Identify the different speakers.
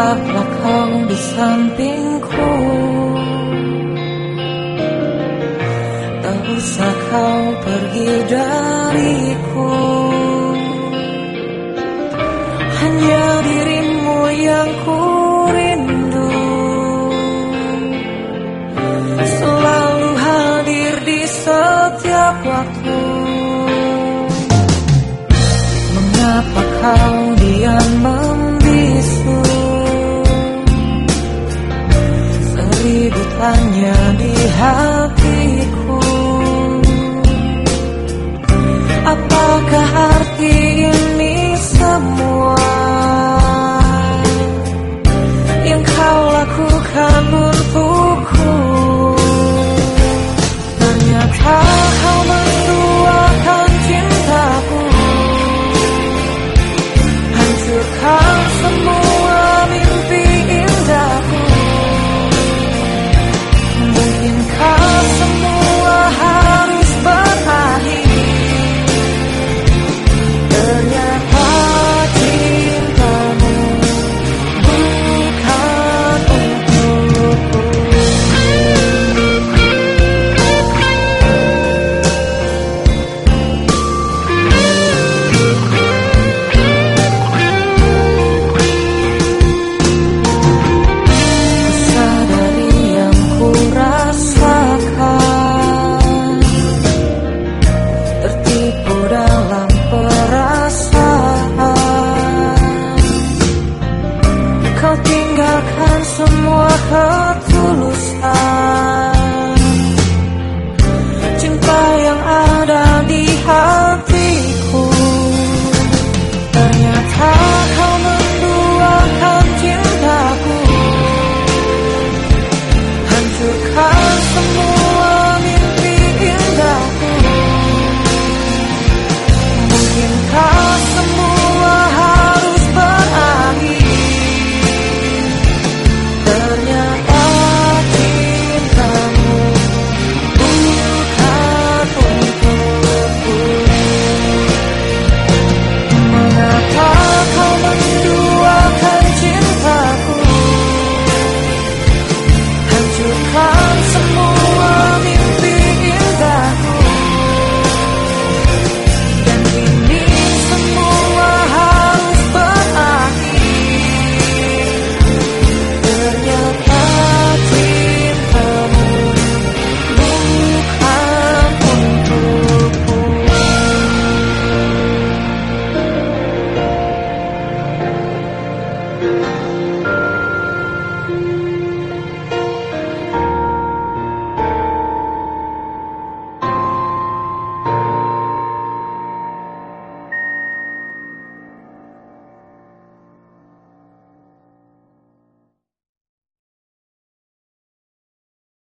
Speaker 1: Tetaplah kau di sampingku. Tak usah kau pergi dariku. Hanya dirimu yang ku rindu. Selalu hadir di setiap waktu. Mengapa kau diam yeah. tinggalkan semua ketulusan